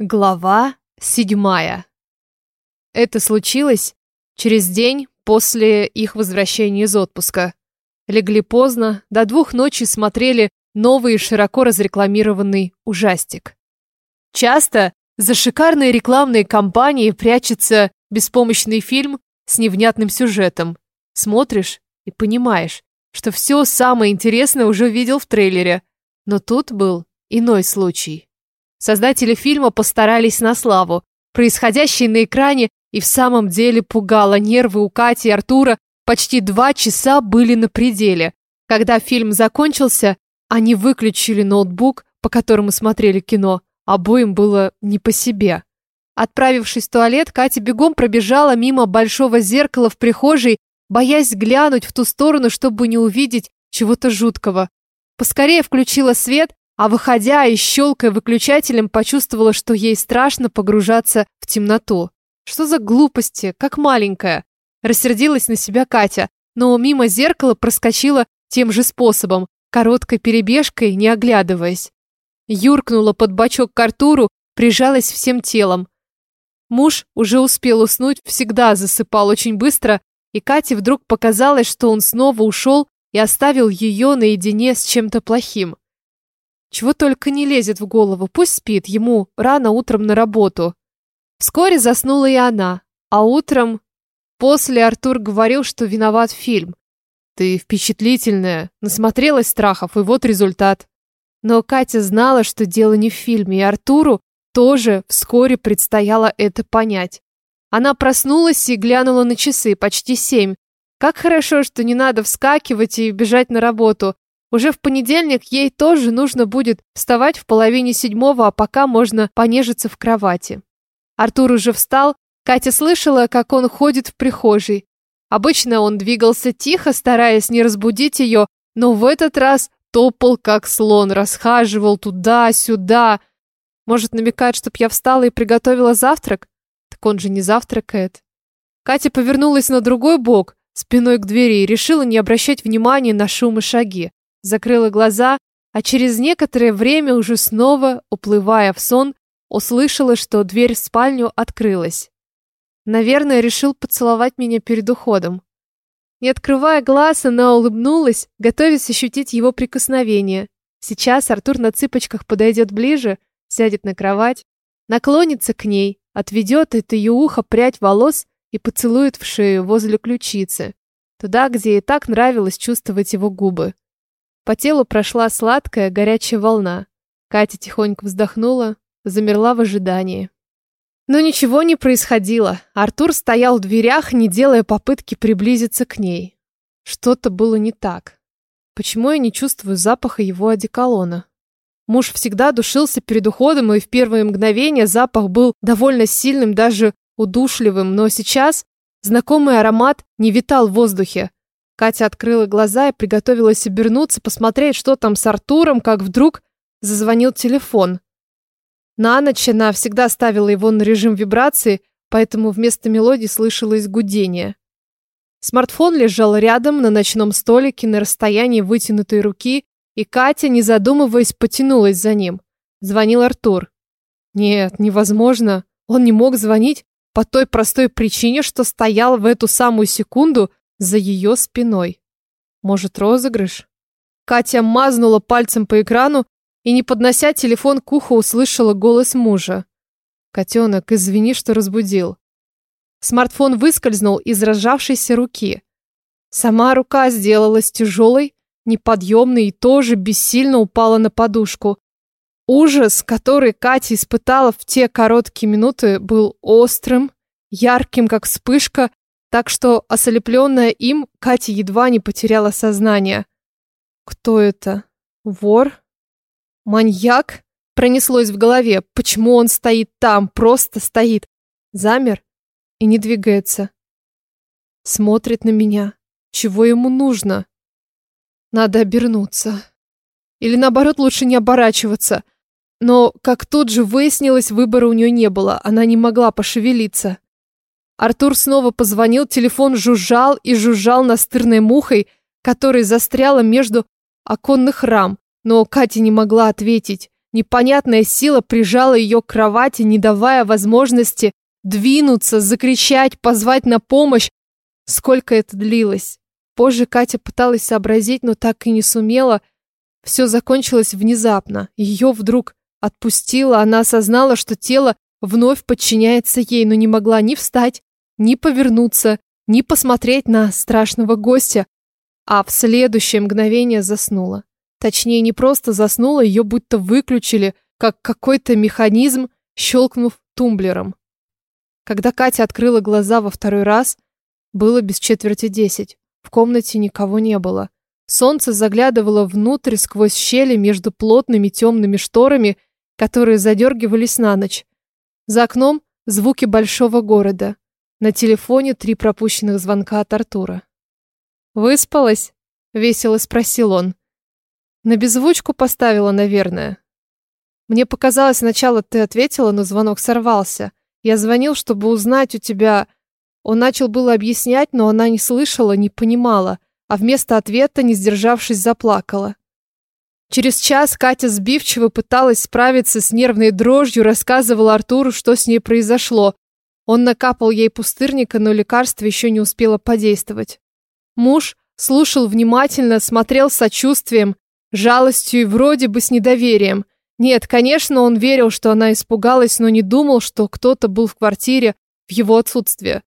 Глава седьмая. Это случилось через день после их возвращения из отпуска. Легли поздно, до двух ночи смотрели новый широко разрекламированный ужастик. Часто за шикарной рекламной кампанией прячется беспомощный фильм с невнятным сюжетом. Смотришь и понимаешь, что все самое интересное уже видел в трейлере. Но тут был иной случай. Создатели фильма постарались на славу. Происходящее на экране и в самом деле пугало нервы у Кати и Артура. Почти два часа были на пределе. Когда фильм закончился, они выключили ноутбук, по которому смотрели кино. Обоим было не по себе. Отправившись в туалет, Катя бегом пробежала мимо большого зеркала в прихожей, боясь глянуть в ту сторону, чтобы не увидеть чего-то жуткого. Поскорее включила свет а выходя и щелкая выключателем, почувствовала, что ей страшно погружаться в темноту. Что за глупости, как маленькая. Рассердилась на себя Катя, но мимо зеркала проскочила тем же способом, короткой перебежкой, не оглядываясь. Юркнула под бочок к Артуру, прижалась всем телом. Муж уже успел уснуть, всегда засыпал очень быстро, и Кате вдруг показалось, что он снова ушел и оставил ее наедине с чем-то плохим. Чего только не лезет в голову, пусть спит, ему рано утром на работу. Вскоре заснула и она, а утром... После Артур говорил, что виноват фильм. Ты впечатлительная, насмотрелась страхов, и вот результат. Но Катя знала, что дело не в фильме, и Артуру тоже вскоре предстояло это понять. Она проснулась и глянула на часы, почти семь. Как хорошо, что не надо вскакивать и бежать на работу. Уже в понедельник ей тоже нужно будет вставать в половине седьмого, а пока можно понежиться в кровати. Артур уже встал, Катя слышала, как он ходит в прихожей. Обычно он двигался тихо, стараясь не разбудить ее, но в этот раз топал как слон, расхаживал туда-сюда. Может, намекает, чтоб я встала и приготовила завтрак? Так он же не завтракает. Катя повернулась на другой бок, спиной к двери, и решила не обращать внимания на шум и шаги закрыла глаза, а через некоторое время уже снова, уплывая в сон, услышала, что дверь в спальню открылась. Наверное, решил поцеловать меня перед уходом. Не открывая глаз, она улыбнулась, готовясь ощутить его прикосновение. Сейчас Артур на цыпочках подойдет ближе, сядет на кровать, наклонится к ней, отведет от ее уха прядь волос и поцелует в шею возле ключицы, туда, где ей так нравилось чувствовать его губы. По телу прошла сладкая, горячая волна. Катя тихонько вздохнула, замерла в ожидании. Но ничего не происходило. Артур стоял в дверях, не делая попытки приблизиться к ней. Что-то было не так. Почему я не чувствую запаха его одеколона? Муж всегда душился перед уходом, и в первые мгновения запах был довольно сильным, даже удушливым, но сейчас знакомый аромат не витал в воздухе. Катя открыла глаза и приготовилась обернуться, посмотреть, что там с Артуром, как вдруг зазвонил телефон. На ночь она всегда ставила его на режим вибрации, поэтому вместо мелодии слышалось гудение. Смартфон лежал рядом на ночном столике на расстоянии вытянутой руки, и Катя, не задумываясь, потянулась за ним. Звонил Артур. Нет, невозможно. Он не мог звонить по той простой причине, что стоял в эту самую секунду за ее спиной. Может, розыгрыш? Катя мазнула пальцем по экрану и, не поднося телефон к уху, услышала голос мужа. «Котенок, извини, что разбудил». Смартфон выскользнул из разжавшейся руки. Сама рука сделалась тяжелой, неподъемной и тоже бессильно упала на подушку. Ужас, который Катя испытала в те короткие минуты, был острым, ярким, как вспышка, так что, ослепленная им, Катя едва не потеряла сознание. Кто это? Вор? Маньяк? Пронеслось в голове. Почему он стоит там, просто стоит? Замер и не двигается. Смотрит на меня. Чего ему нужно? Надо обернуться. Или наоборот, лучше не оборачиваться. Но, как тут же выяснилось, выбора у нее не было. Она не могла пошевелиться. Артур снова позвонил, телефон жужжал и жужжал настырной мухой, которая застряла между оконных рам, но Катя не могла ответить. Непонятная сила прижала ее к кровати, не давая возможности двинуться, закричать, позвать на помощь. Сколько это длилось? Позже Катя пыталась сообразить, но так и не сумела. Все закончилось внезапно. Ее вдруг отпустило, она осознала, что тело вновь подчиняется ей, но не могла ни встать, ни повернуться, ни посмотреть на страшного гостя, а в следующее мгновение заснула. Точнее, не просто заснула, ее будто выключили, как какой-то механизм, щелкнув тумблером. Когда Катя открыла глаза во второй раз, было без четверти десять. В комнате никого не было. Солнце заглядывало внутрь сквозь щели между плотными темными шторами, которые задергивались на ночь. За окном звуки большого города. На телефоне три пропущенных звонка от Артура. «Выспалась?» — весело спросил он. На беззвучку поставила, наверное. Мне показалось, сначала ты ответила, но звонок сорвался. Я звонил, чтобы узнать у тебя... Он начал было объяснять, но она не слышала, не понимала, а вместо ответа, не сдержавшись, заплакала. Через час Катя сбивчиво пыталась справиться с нервной дрожью, рассказывала Артуру, что с ней произошло. Он накапал ей пустырника, но лекарство еще не успело подействовать. Муж слушал внимательно, смотрел с сочувствием, жалостью и вроде бы с недоверием. Нет, конечно, он верил, что она испугалась, но не думал, что кто-то был в квартире в его отсутствие.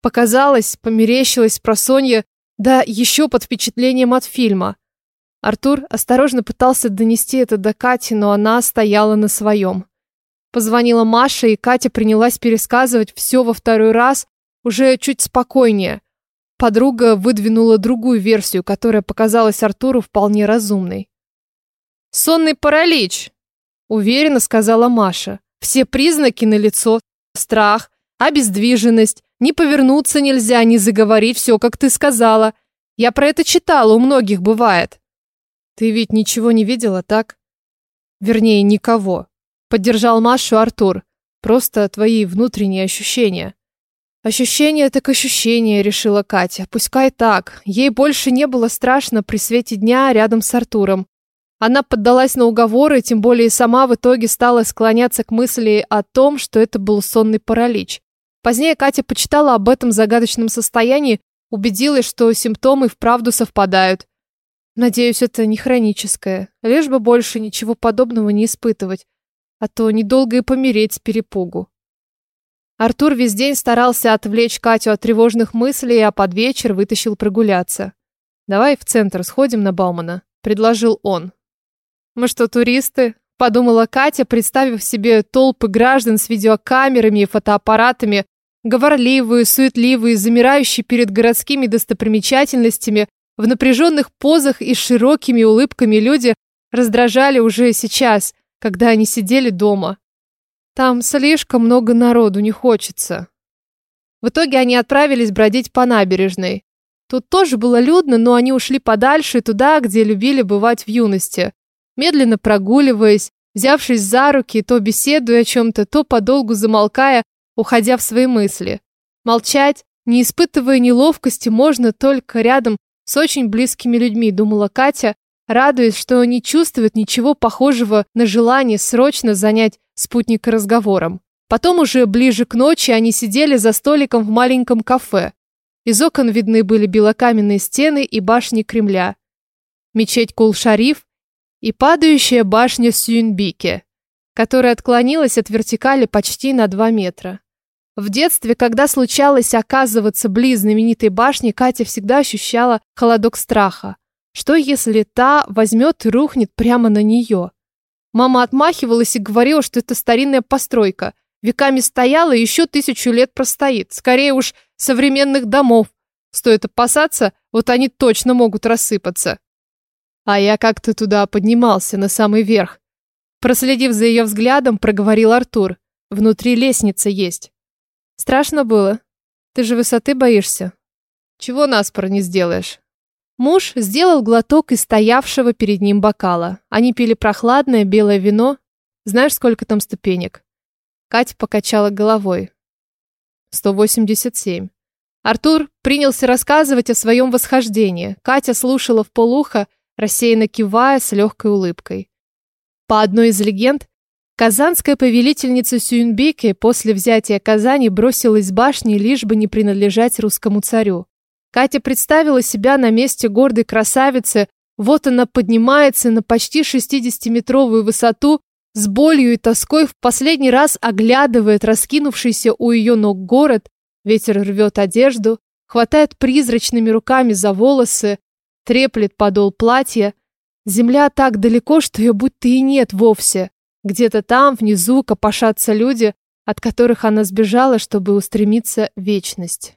Показалось, померещилось просонье, да еще под впечатлением от фильма. Артур осторожно пытался донести это до Кати, но она стояла на своем. Позвонила Маша, и Катя принялась пересказывать все во второй раз, уже чуть спокойнее. Подруга выдвинула другую версию, которая показалась Артуру вполне разумной. «Сонный паралич», — уверенно сказала Маша. «Все признаки налицо. Страх, обездвиженность, не повернуться нельзя, не заговорить, все, как ты сказала. Я про это читала, у многих бывает». «Ты ведь ничего не видела, так?» «Вернее, никого», — поддержал Машу Артур. «Просто твои внутренние ощущения». Ощущение так ощущение, решила Катя. Пускай так. Ей больше не было страшно при свете дня рядом с Артуром. Она поддалась на уговоры, тем более сама в итоге стала склоняться к мысли о том, что это был сонный паралич. Позднее Катя почитала об этом загадочном состоянии, убедилась, что симптомы вправду совпадают. Надеюсь, это не хроническое, лишь бы больше ничего подобного не испытывать, а то недолго и помереть с перепугу. Артур весь день старался отвлечь Катю от тревожных мыслей, а под вечер вытащил прогуляться. «Давай в центр сходим на Баумана», — предложил он. «Мы что, туристы?» — подумала Катя, представив себе толпы граждан с видеокамерами и фотоаппаратами, говорливые, суетливые, замирающие перед городскими достопримечательностями, в напряженных позах и широкими улыбками люди раздражали уже сейчас, когда они сидели дома. Там слишком много народу, не хочется. В итоге они отправились бродить по набережной. Тут тоже было людно, но они ушли подальше, туда, где любили бывать в юности. Медленно прогуливаясь, взявшись за руки, то беседуя о чем-то, то подолгу замолкая, уходя в свои мысли. Молчать, не испытывая неловкости, можно только рядом с очень близкими людьми, думала Катя, радуясь, что не чувствует ничего похожего на желание срочно занять спутника разговором. Потом уже ближе к ночи они сидели за столиком в маленьком кафе. Из окон видны были белокаменные стены и башни Кремля, мечеть Кул-Шариф и падающая башня Сюнбике, которая отклонилась от вертикали почти на 2 метра. В детстве, когда случалось оказываться близ знаменитой башни, Катя всегда ощущала холодок страха. Что если та возьмет и рухнет прямо на нее? Мама отмахивалась и говорила, что это старинная постройка. Веками стояла и еще тысячу лет простоит. Скорее уж, современных домов. Стоит опасаться, вот они точно могут рассыпаться. А я как-то туда поднимался, на самый верх. Проследив за ее взглядом, проговорил Артур. Внутри лестница есть. Страшно было. Ты же высоты боишься. Чего наспор не сделаешь. Муж сделал глоток из стоявшего перед ним бокала. Они пили прохладное белое вино. Знаешь, сколько там ступенек? Катя покачала головой. 187. Артур принялся рассказывать о своем восхождении. Катя слушала в полухо, рассеянно кивая с легкой улыбкой. По одной из легенд, казанская повелительница Сюнбеке после взятия Казани бросилась с башни, лишь бы не принадлежать русскому царю. Катя представила себя на месте гордой красавицы, вот она поднимается на почти 60-метровую высоту, с болью и тоской в последний раз оглядывает раскинувшийся у ее ног город, ветер рвет одежду, хватает призрачными руками за волосы, треплет подол платья. Земля так далеко, что ее будто и нет вовсе. Где-то там, внизу, копошатся люди, от которых она сбежала, чтобы устремиться в вечность.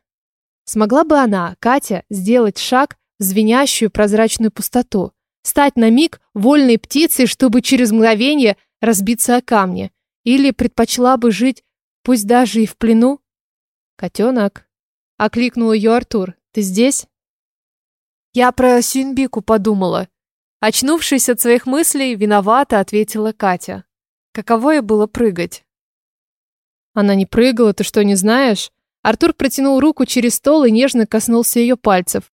Смогла бы она, Катя, сделать шаг в звенящую прозрачную пустоту, стать на миг вольной птицей, чтобы через мгновение разбиться о камни, или предпочла бы жить, пусть даже и в плену? Котенок. Окликнул ее Артур. «Ты здесь?» Я про Сюнбику подумала. Очнувшись от своих мыслей, виновато ответила Катя. Каково ей было прыгать? Она не прыгала, ты что, не знаешь? Артур протянул руку через стол и нежно коснулся ее пальцев.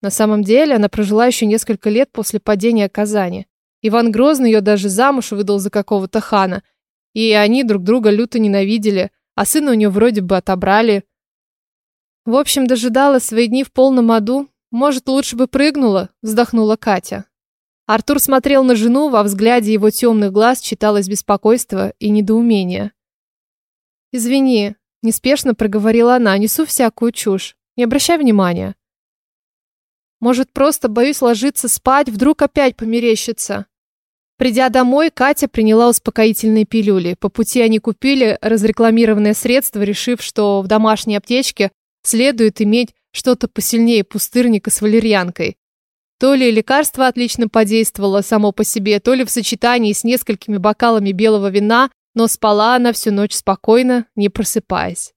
На самом деле, она прожила еще несколько лет после падения Казани. Иван Грозный ее даже замуж выдал за какого-то хана. И они друг друга люто ненавидели, а сына у нее вроде бы отобрали. В общем, дожидала свои дни в полном аду. Может, лучше бы прыгнула, вздохнула Катя. Артур смотрел на жену, во взгляде его темных глаз читалось беспокойство и недоумение. «Извини», – неспешно проговорила она, – «несу всякую чушь. Не обращай внимания». «Может, просто боюсь ложиться спать, вдруг опять померещится». Придя домой, Катя приняла успокоительные пилюли. По пути они купили разрекламированное средство, решив, что в домашней аптечке следует иметь что-то посильнее пустырника с валерьянкой. То ли лекарство отлично подействовало само по себе, то ли в сочетании с несколькими бокалами белого вина, но спала она всю ночь спокойно, не просыпаясь.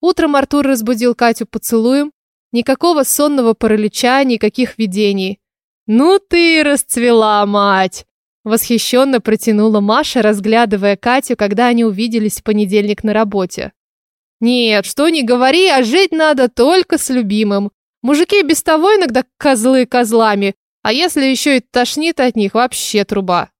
Утром Артур разбудил Катю поцелуем. Никакого сонного паралича, никаких видений. «Ну ты расцвела, мать!» Восхищенно протянула Маша, разглядывая Катю, когда они увиделись в понедельник на работе. Нет, что не говори, а жить надо только с любимым. Мужики без того иногда козлы козлами, а если еще и тошнит от них, вообще труба.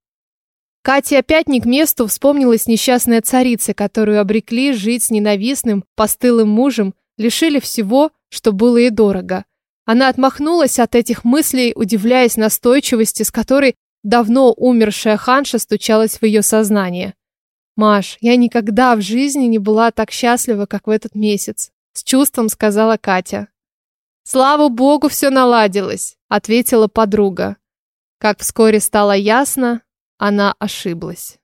Кате опять не к месту вспомнилась несчастная царица, которую обрекли жить с ненавистным, постылым мужем, лишили всего, что было ей дорого. Она отмахнулась от этих мыслей, удивляясь настойчивости, с которой давно умершая ханша стучалась в ее сознание. «Маш, я никогда в жизни не была так счастлива, как в этот месяц», с чувством сказала Катя. «Слава богу, все наладилось», ответила подруга. Как вскоре стало ясно, она ошиблась.